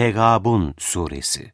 Tegabun Suresi.